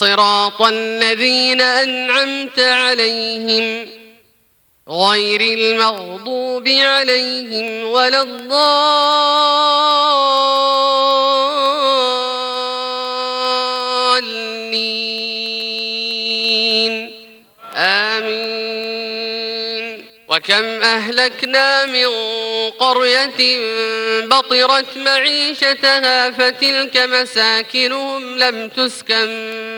صراط الذين أنعمت عليهم غير المغضوب عليهم ولا الضالين. آمين. وكم أهلكنا من قرية بطرت معيشتها فتلك مساكنهم لم تسكن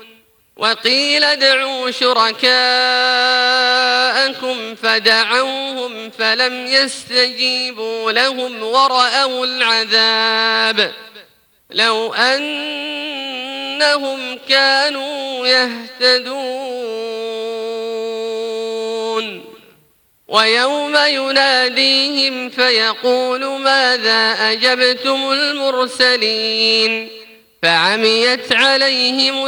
وقيل ادعوا شركاءكم فدعوهم فلم يستجيبوا لهم ورأوا العذاب لو أنهم كانوا يهتدون. ويوم يناديهم فيقول ماذا أجبتم المرسلين فعميت عليهم